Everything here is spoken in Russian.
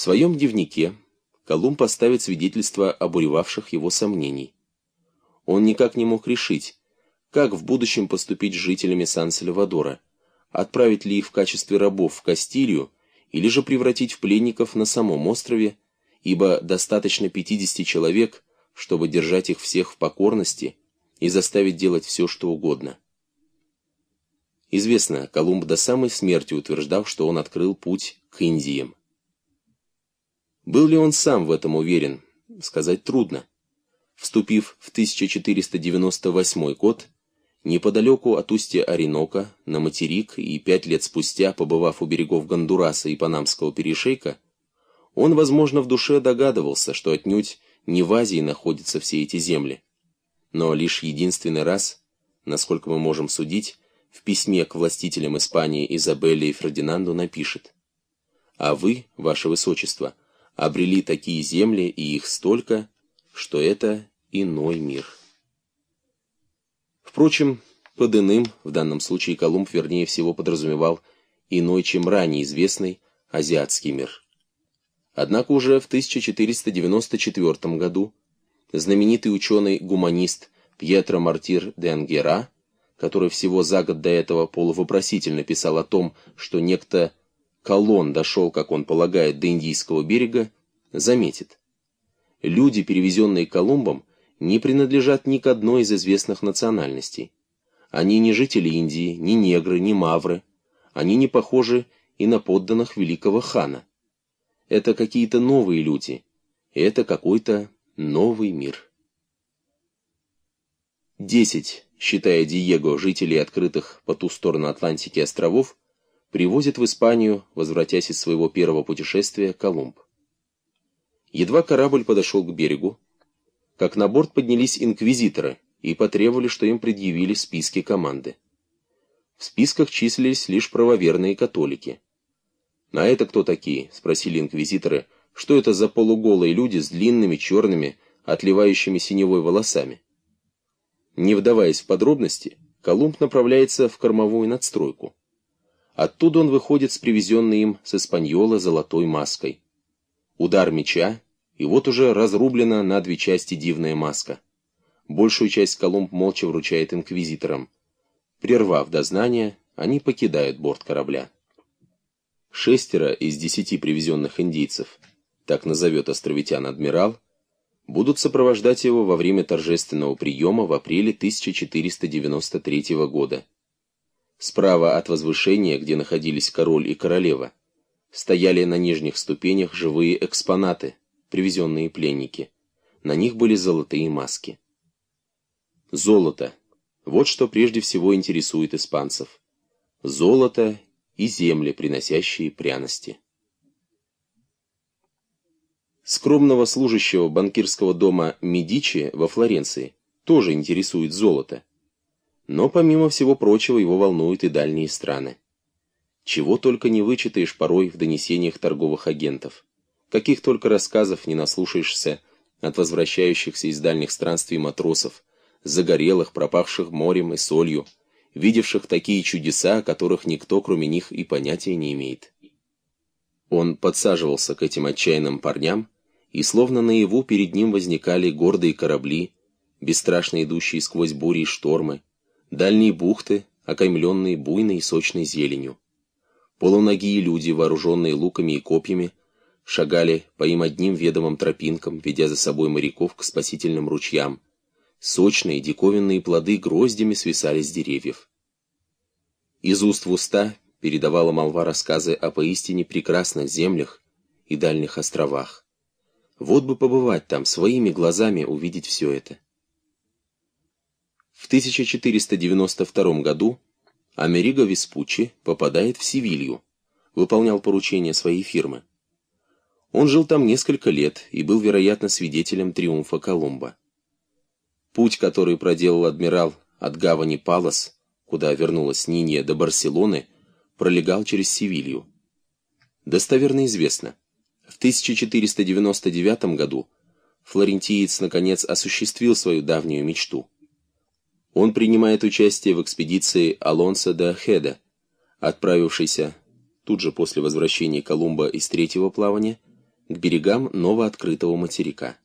В своем дневнике Колумб поставит свидетельство обуревавших его сомнений. Он никак не мог решить, как в будущем поступить с жителями Сан-Сальвадора, отправить ли их в качестве рабов в Кастилью или же превратить в пленников на самом острове, ибо достаточно 50 человек, чтобы держать их всех в покорности и заставить делать все, что угодно. Известно, Колумб до самой смерти утверждал, что он открыл путь к Индиям. Был ли он сам в этом уверен, сказать трудно. Вступив в 1498 год, неподалеку от устья Оренока, на материк и пять лет спустя, побывав у берегов Гондураса и Панамского перешейка, он, возможно, в душе догадывался, что отнюдь не в Азии находятся все эти земли. Но лишь единственный раз, насколько мы можем судить, в письме к властителям Испании Изабелле и Фердинанду напишет «А вы, ваше высочество, обрели такие земли и их столько, что это иной мир». Впрочем, под иным, в данном случае Колумб вернее всего подразумевал иной, чем ранее известный азиатский мир. Однако уже в 1494 году знаменитый ученый-гуманист Пьетро Мартир де Ангера который всего за год до этого полувопросительно писал о том, что некто Колон дошел, как он полагает, до Индийского берега, заметит. Люди, перевезенные Колумбом, не принадлежат ни к одной из известных национальностей. Они не жители Индии, ни негры, ни мавры. Они не похожи и на подданных великого хана. Это какие-то новые люди. Это какой-то новый мир. 10 считая Диего жителей открытых по ту сторону Атлантики островов, привозит в Испанию, возвратясь из своего первого путешествия, Колумб. Едва корабль подошел к берегу, как на борт поднялись инквизиторы и потребовали, что им предъявили списки команды. В списках числились лишь правоверные католики. «На это кто такие?» — спросили инквизиторы. «Что это за полуголые люди с длинными, черными, отливающими синевой волосами?» Не вдаваясь в подробности, Колумб направляется в кормовую надстройку. Оттуда он выходит с привезенной им с Испаньола золотой маской. Удар меча, и вот уже разрублена на две части дивная маска. Большую часть Колумб молча вручает инквизиторам. Прервав дознание, они покидают борт корабля. Шестеро из десяти привезенных индийцев, так назовет островитян адмирал, будут сопровождать его во время торжественного приема в апреле 1493 года. Справа от возвышения, где находились король и королева, стояли на нижних ступенях живые экспонаты, привезенные пленники. На них были золотые маски. Золото. Вот что прежде всего интересует испанцев. Золото и земли, приносящие пряности. Скромного служащего банкирского дома Медичи во Флоренции тоже интересует золото. Но помимо всего прочего его волнуют и дальние страны. Чего только не вычитаешь порой в донесениях торговых агентов. Каких только рассказов не наслушаешься от возвращающихся из дальних странствий матросов, загорелых, пропавших морем и солью, видевших такие чудеса, о которых никто, кроме них, и понятия не имеет. Он подсаживался к этим отчаянным парням, и словно наяву перед ним возникали гордые корабли, бесстрашно идущие сквозь бури и штормы, дальние бухты, окаймленные буйной и сочной зеленью. Полуногие люди, вооруженные луками и копьями, шагали по им одним ведомым тропинкам, ведя за собой моряков к спасительным ручьям. Сочные диковинные плоды гроздями свисали с деревьев. Из уст в уста передавала молва рассказы о поистине прекрасных землях и дальних островах. Вот бы побывать там, своими глазами увидеть все это. В 1492 году Америго Веспуччи попадает в Севилью, выполнял поручение своей фирмы. Он жил там несколько лет и был, вероятно, свидетелем триумфа Колумба. Путь, который проделал адмирал от гавани Палас, куда вернулась Нинья до Барселоны, пролегал через Севилью. Достоверно известно, в 1499 году флорентиец наконец осуществил свою давнюю мечту. Он принимает участие в экспедиции Алонсо де Хеда, отправившейся тут же после возвращения Колумба из третьего плавания к берегам новооткрытого материка.